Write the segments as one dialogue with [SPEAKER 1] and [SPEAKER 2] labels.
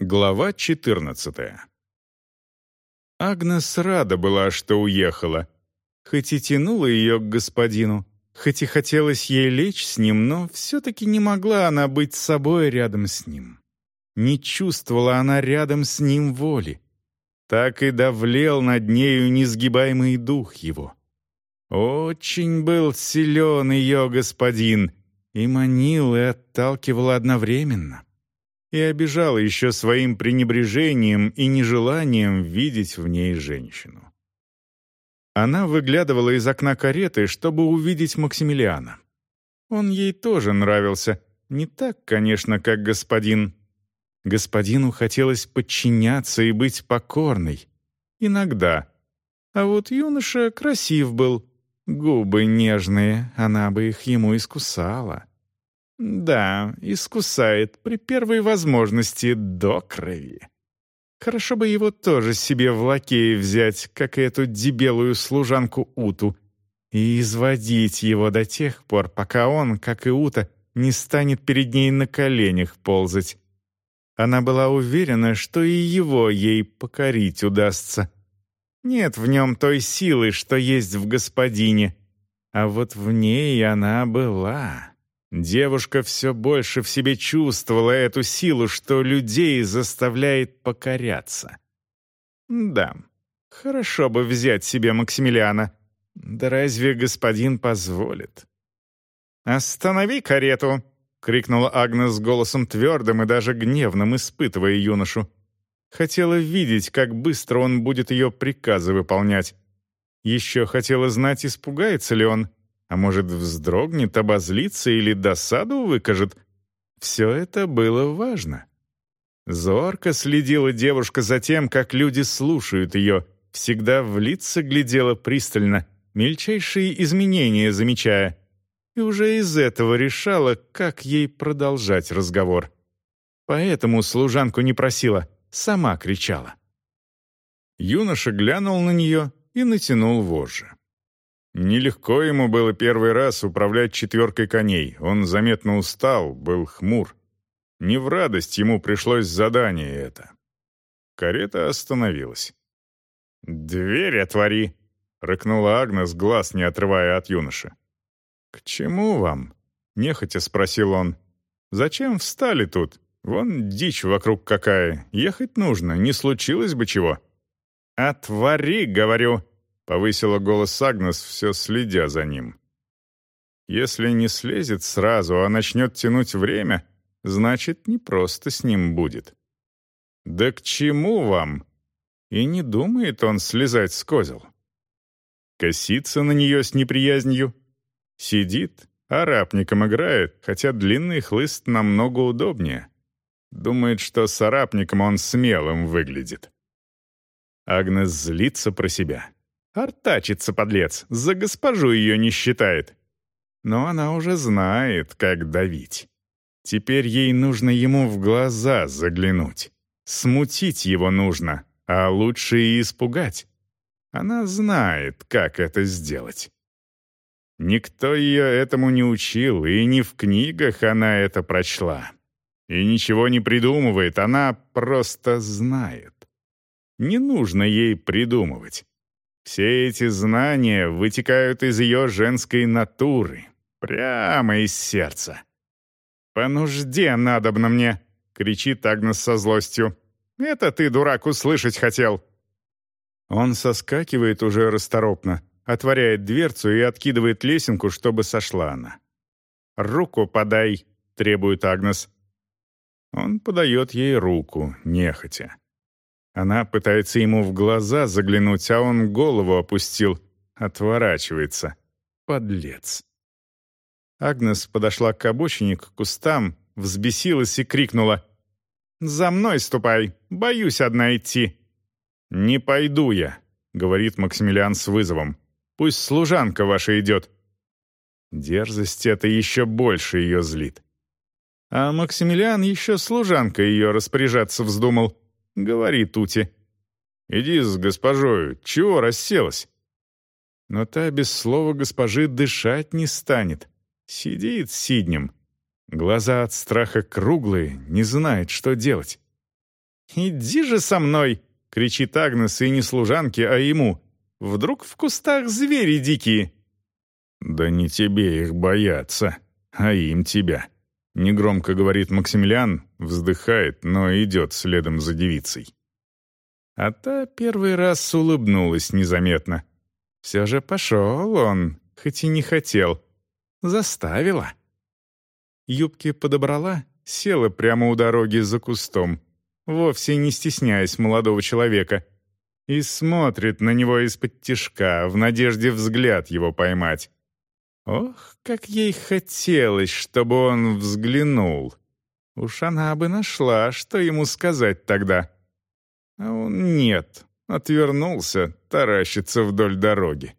[SPEAKER 1] Глава 14 Агнес рада была, что уехала. Хоть и тянула ее к господину, хоть и хотелось ей лечь с ним, но все-таки не могла она быть с собой рядом с ним. Не чувствовала она рядом с ним воли. Так и давлел над нею несгибаемый дух его. Очень был силен ее господин, и манил, и отталкивал одновременно и обижала еще своим пренебрежением и нежеланием видеть в ней женщину. Она выглядывала из окна кареты, чтобы увидеть Максимилиана. Он ей тоже нравился, не так, конечно, как господин. Господину хотелось подчиняться и быть покорной. Иногда. А вот юноша красив был, губы нежные, она бы их ему искусала. Да, искусает при первой возможности до крови. Хорошо бы его тоже себе в лакеи взять, как эту дебелую служанку Уту, и изводить его до тех пор, пока он, как и Ута, не станет перед ней на коленях ползать. Она была уверена, что и его ей покорить удастся. Нет в нем той силы, что есть в господине, а вот в ней она была. Девушка все больше в себе чувствовала эту силу, что людей заставляет покоряться. Да, хорошо бы взять себе Максимилиана. Да разве господин позволит? «Останови карету!» — крикнула Агнес голосом твердым и даже гневным, испытывая юношу. Хотела видеть, как быстро он будет ее приказы выполнять. Еще хотела знать, испугается ли он — а может, вздрогнет, обозлится или досаду выкажет. Все это было важно. Зорко следила девушка за тем, как люди слушают ее, всегда в лица глядела пристально, мельчайшие изменения замечая, и уже из этого решала, как ей продолжать разговор. Поэтому служанку не просила, сама кричала. Юноша глянул на нее и натянул вожжи. Нелегко ему было первый раз управлять четверкой коней. Он заметно устал, был хмур. Не в радость ему пришлось задание это. Карета остановилась. «Дверь отвори!» — рыкнула Агнес, глаз не отрывая от юноши. «К чему вам?» — нехотя спросил он. «Зачем встали тут? Вон дичь вокруг какая. Ехать нужно, не случилось бы чего». «Отвори, — говорю!» Повысила голос Агнес, все следя за ним. Если не слезет сразу, а начнет тянуть время, значит, не просто с ним будет. «Да к чему вам?» И не думает он слезать с козел. Косится на нее с неприязнью. Сидит, арапником играет, хотя длинный хлыст намного удобнее. Думает, что с арапником он смелым выглядит. Агнес злится про себя. Артачится, подлец, за госпожу ее не считает. Но она уже знает, как давить. Теперь ей нужно ему в глаза заглянуть. Смутить его нужно, а лучше и испугать. Она знает, как это сделать. Никто ее этому не учил, и не в книгах она это прочла. И ничего не придумывает, она просто знает. Не нужно ей придумывать. Все эти знания вытекают из ее женской натуры, прямо из сердца. «По нужде надобно мне!» — кричит Агнес со злостью. «Это ты, дурак, услышать хотел!» Он соскакивает уже расторопно, отворяет дверцу и откидывает лесенку, чтобы сошла она. «Руку подай!» — требует Агнес. Он подает ей руку, нехотя. Она пытается ему в глаза заглянуть, а он голову опустил, отворачивается. Подлец. Агнес подошла к обочине, к кустам, взбесилась и крикнула. «За мной ступай! Боюсь одна идти!» «Не пойду я», — говорит Максимилиан с вызовом. «Пусть служанка ваша идет». Дерзость это еще больше ее злит. А Максимилиан еще служанка ее распоряжаться вздумал. Говори, Тути. Иди с госпожою, чего расселась? Но та без слова госпожи дышать не станет. Сидит сиднем. Глаза от страха круглые, не знает, что делать. «Иди же со мной!» — кричит Агнес и не служанке, а ему. «Вдруг в кустах звери дикие?»
[SPEAKER 2] «Да не тебе их бояться, а им тебя», — негромко говорит Максимилиан, вздыхает, но идет следом за девицей.
[SPEAKER 1] А та первый раз улыбнулась незаметно. Все же пошел он, хоть и не хотел. Заставила. Юбки подобрала, села прямо у дороги за кустом, вовсе не стесняясь молодого человека, и смотрит на него из-под тишка, в надежде взгляд его поймать. Ох, как ей хотелось, чтобы он взглянул. Уж она бы нашла, что ему сказать тогда. А он нет, отвернулся, таращится вдоль дороги.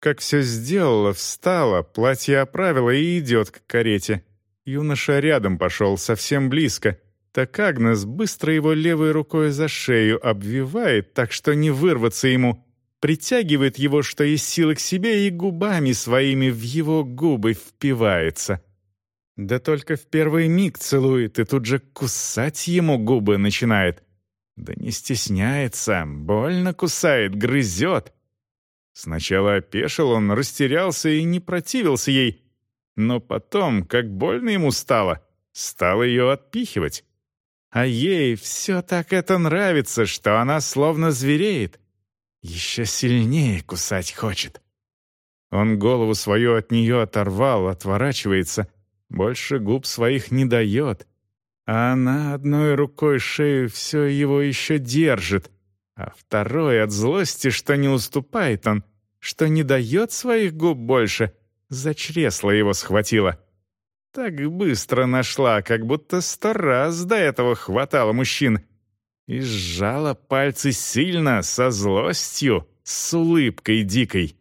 [SPEAKER 1] Как все сделала, встала, платье оправила и идет к карете. Юноша рядом пошел, совсем близко. Так Агнес быстро его левой рукой за шею обвивает, так что не вырваться ему. Притягивает его, что из силы к себе, и губами своими в его губы впивается. Да только в первый миг целует и тут же кусать ему губы начинает. Да не стесняется, больно кусает, грызет. Сначала опешил он, растерялся и не противился ей. Но потом, как больно ему стало, стал ее отпихивать. А ей все так это нравится, что она словно звереет. Еще сильнее кусать хочет. Он голову свою от нее оторвал, отворачивается, больше губ своих не дает — а она одной рукой шею все его еще держит, а второй от злости, что не уступает он, что не дает своих губ больше, за чресло его схватила. Так быстро нашла, как будто сто раз до этого хватало мужчин. И сжала пальцы сильно, со злостью, с улыбкой дикой.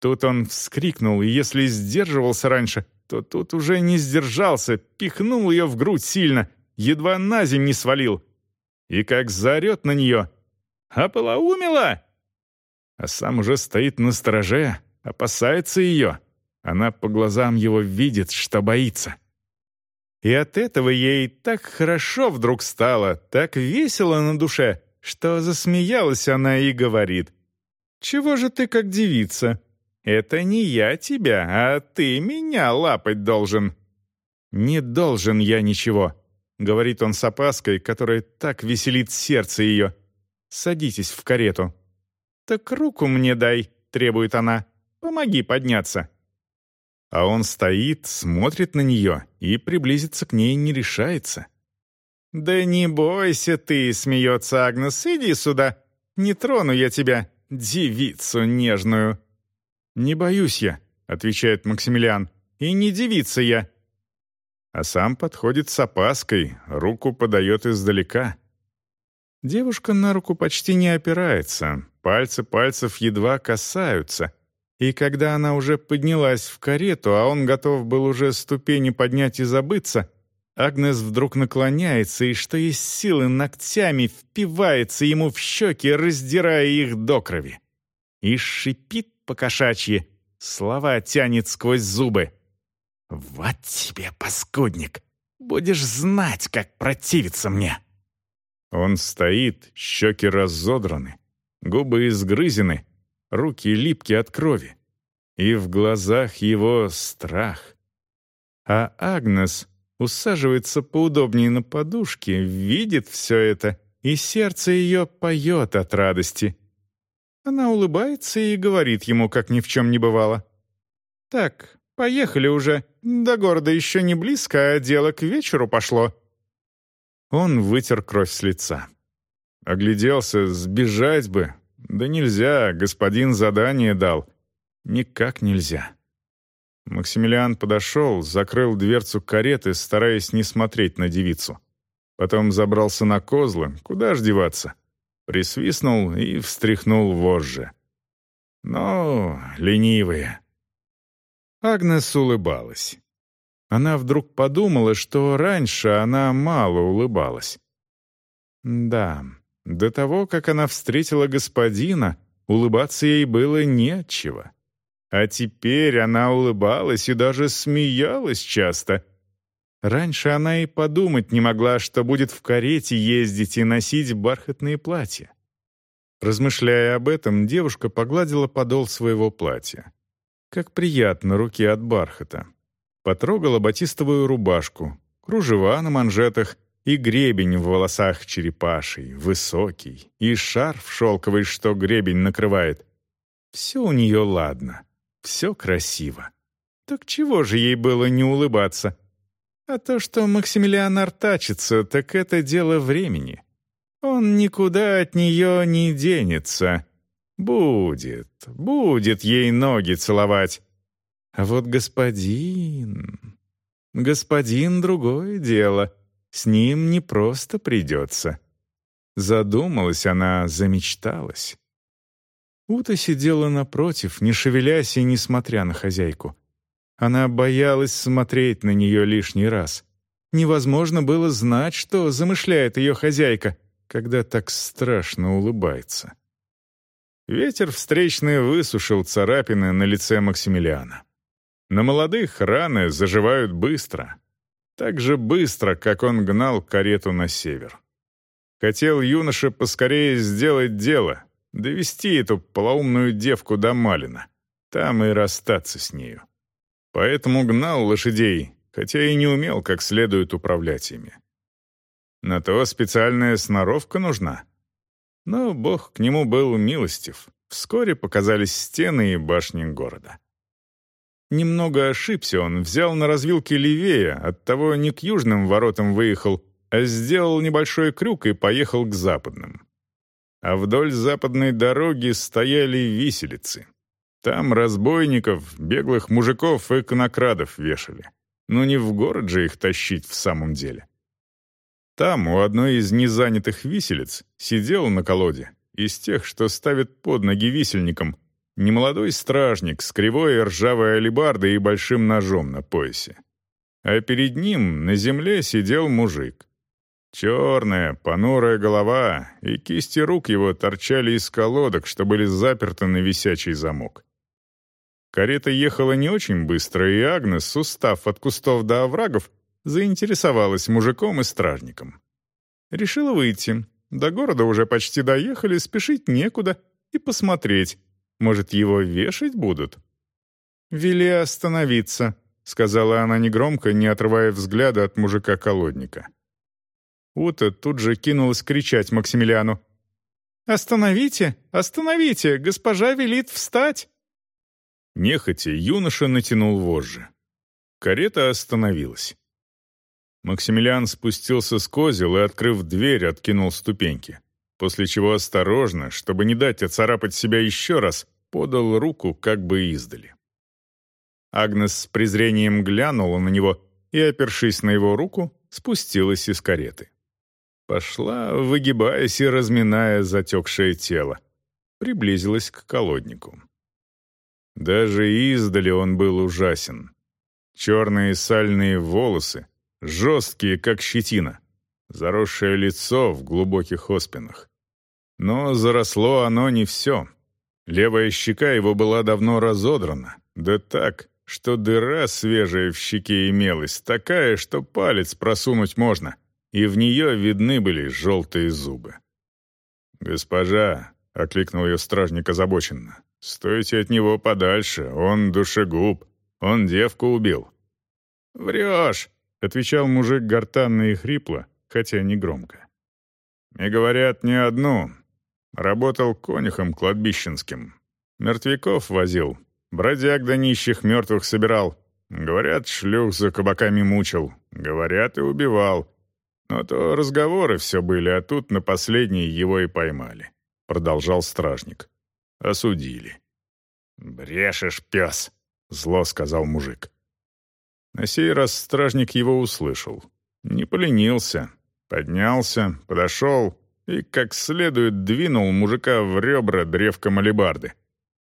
[SPEAKER 1] Тут он вскрикнул, и если сдерживался раньше, то тут уже не сдержался, пихнул ее в грудь сильно, едва на земь не свалил. И как заорет на нее «Ополоумела!» А сам уже стоит на стороже, опасается ее. Она по глазам его видит, что боится. И от этого ей так хорошо вдруг стало, так весело на душе, что засмеялась она и говорит. «Чего же ты как девица? Это не я тебя, а ты меня лапать должен». «Не должен я ничего», — говорит он с опаской, которая так веселит сердце ее. «Садитесь в карету». «Так руку мне дай», — требует она. «Помоги подняться». А он стоит, смотрит на нее и приблизиться к ней не решается. «Да не бойся ты», — смеется Агнес, — «иди сюда. Не трону я тебя, девицу нежную». «Не боюсь я», — отвечает Максимилиан, — «и не девица я». А сам подходит с опаской, руку подает издалека. Девушка на руку почти не опирается, пальцы пальцев едва касаются. И когда она уже поднялась в карету, а он готов был уже ступени поднять и забыться, Агнес вдруг наклоняется и, что есть силы, ногтями впивается ему в щеки, раздирая их до крови. И шипит покошачьи, слова тянет сквозь зубы. «Вот тебе, паскудник! Будешь знать, как противиться мне!» Он стоит, щеки разодраны, губы изгрызены, руки липки от крови. И в глазах его страх. А Агнес усаживается поудобнее на подушке, видит все это, и сердце ее поет от радости — она улыбается и говорит ему, как ни в чем не бывало. «Так, поехали уже. До города еще не близко, а дело к вечеру пошло». Он вытер кровь с лица. Огляделся, сбежать бы. Да нельзя, господин задание дал. Никак нельзя. Максимилиан подошел, закрыл дверцу кареты, стараясь не смотреть на девицу. Потом забрался на козлы, куда ж деваться присвистнул и встряхнул вожжи. «Ну, ленивые». Агнес улыбалась. Она вдруг подумала, что раньше она мало улыбалась. Да, до того, как она встретила господина, улыбаться ей было нечего. А теперь она улыбалась и даже смеялась часто. Раньше она и подумать не могла, что будет в карете ездить и носить бархатные платья. Размышляя об этом, девушка погладила подол своего платья. Как приятно руки от бархата. Потрогала батистовую рубашку, кружева на манжетах и гребень в волосах черепаший, высокий, и шарф шелковый, что гребень накрывает. Все у нее ладно, все красиво. Так чего же ей было не улыбаться? А то, что Максимилиан артачится, так это дело времени. Он никуда от нее не денется. Будет, будет ей ноги целовать. А вот господин... Господин — другое дело. С ним не просто придется. Задумалась она, замечталась. Ута сидела напротив, не шевелясь и не смотря на хозяйку. Она боялась смотреть на нее лишний раз. Невозможно было знать, что замышляет ее хозяйка, когда так страшно улыбается. Ветер встречный высушил царапины на лице Максимилиана. На молодых раны заживают быстро. Так же быстро, как он гнал карету на север. Хотел юноша поскорее сделать дело, довести эту полоумную девку до Малина, там и расстаться с нею. Поэтому гнал лошадей, хотя и не умел как следует управлять ими. На то специальная сноровка нужна. Но Бог к нему был милостив. Вскоре показались стены и башни города. Немного ошибся он, взял на развилке левее, оттого не к южным воротам выехал, а сделал небольшой крюк и поехал к западным. А вдоль западной дороги стояли виселицы. Там разбойников, беглых мужиков и конокрадов вешали. Но не в город же их тащить в самом деле. Там, у одной из незанятых виселиц, сидел на колоде, из тех, что ставят под ноги висельникам, немолодой стражник с кривой ржавой алебардой и большим ножом на поясе. А перед ним на земле сидел мужик. Черная, понурая голова и кисти рук его торчали из колодок, что были заперты на висячий замок. Карета ехала не очень быстро, и Агнес, устав от кустов до оврагов, заинтересовалась мужиком и стражником. Решила выйти. До города уже почти доехали, спешить некуда, и посмотреть, может, его вешать будут? «Вели остановиться», — сказала она негромко, не отрывая взгляда от мужика-колодника. Ута тут же кинулась кричать Максимилиану. «Остановите! Остановите! Госпожа велит встать!» Нехотя юноша натянул вожжи. Карета остановилась. Максимилиан спустился с козел и, открыв дверь, откинул ступеньки, после чего осторожно, чтобы не дать оцарапать себя еще раз, подал руку как бы издали. Агнес с презрением глянула на него и, опершись на его руку, спустилась из кареты. Пошла, выгибаясь и разминая затекшее тело. Приблизилась к колоднику. Даже издали он был ужасен. Черные сальные волосы, жесткие, как щетина, заросшее лицо в глубоких оспинах. Но заросло оно не все. Левая щека его была давно разодрана, да так, что дыра свежая в щеке имелась, такая, что палец просунуть можно, и в нее видны были желтые зубы. «Госпожа», — окликнул ее стражник озабоченно, Стойте от него подальше, он душегуб, он девку убил». «Врешь», — отвечал мужик гортанно и хрипло, хотя не громко. «И говорят, не одну. Работал конюхом кладбищенским. Мертвяков возил, бродяг до нищих мертвых собирал. Говорят, шлюх за кабаками мучил, говорят, и убивал. Но то разговоры все были, а тут на последний его и поймали», — продолжал стражник. Осудили. «Брешешь, пес!» — зло сказал мужик. На сей раз стражник его услышал. Не поленился. Поднялся, подошел и как следует двинул мужика в ребра древком алебарды.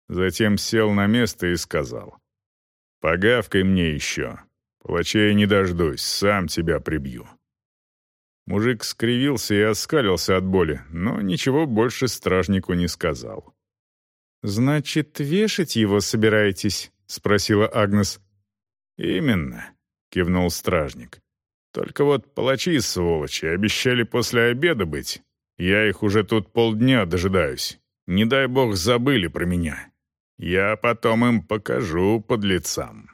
[SPEAKER 1] Затем сел на место и сказал. «Погавкай мне еще. Палачей не дождусь, сам тебя прибью». Мужик скривился и оскалился от боли, но ничего больше стражнику не сказал. «Значит, вешать его собираетесь?» — спросила Агнес. «Именно», — кивнул стражник.
[SPEAKER 2] Только вот палачи, сволочи, обещали после обеда быть. Я их уже тут полдня дожидаюсь. Не дай бог забыли про меня. Я потом им покажу под лицам.